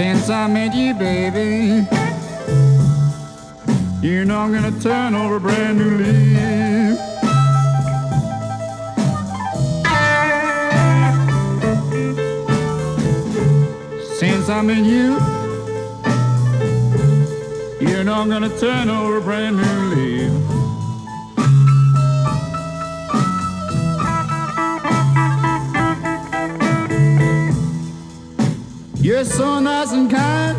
Since I met you, baby, you know I'm gonna turn over a brand new leaf. Since I met you, you know I'm gonna turn over a brand new You're so nice and kind.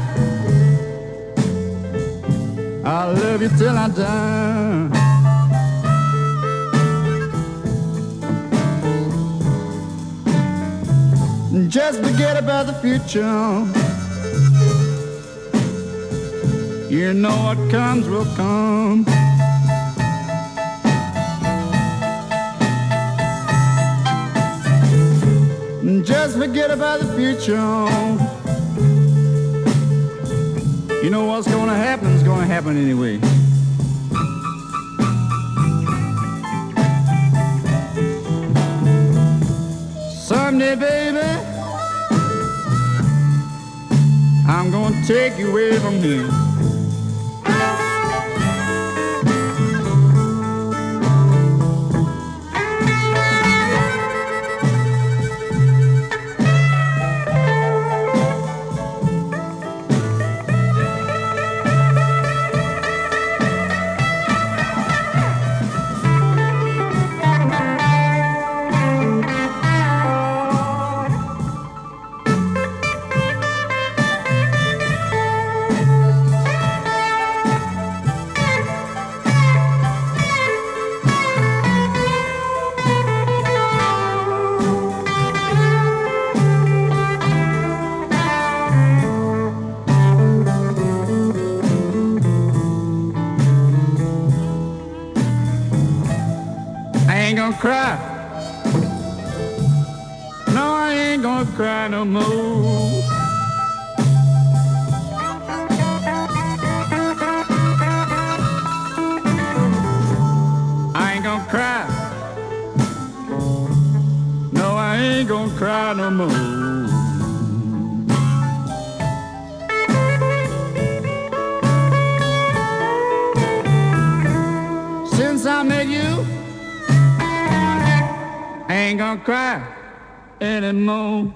I'll love you till I die. Just forget about the future. You know what comes will come. Just forget about the future. You know what's gonna happen is gonna happen anyway. Someday, baby, I'm gonna take you away from here. Ain't gonna cry. No, I ain't gonna cry no more. I ain't gonna cry. No, I ain't gonna cry no more. Since I met you, I ain't gonna cry anymore.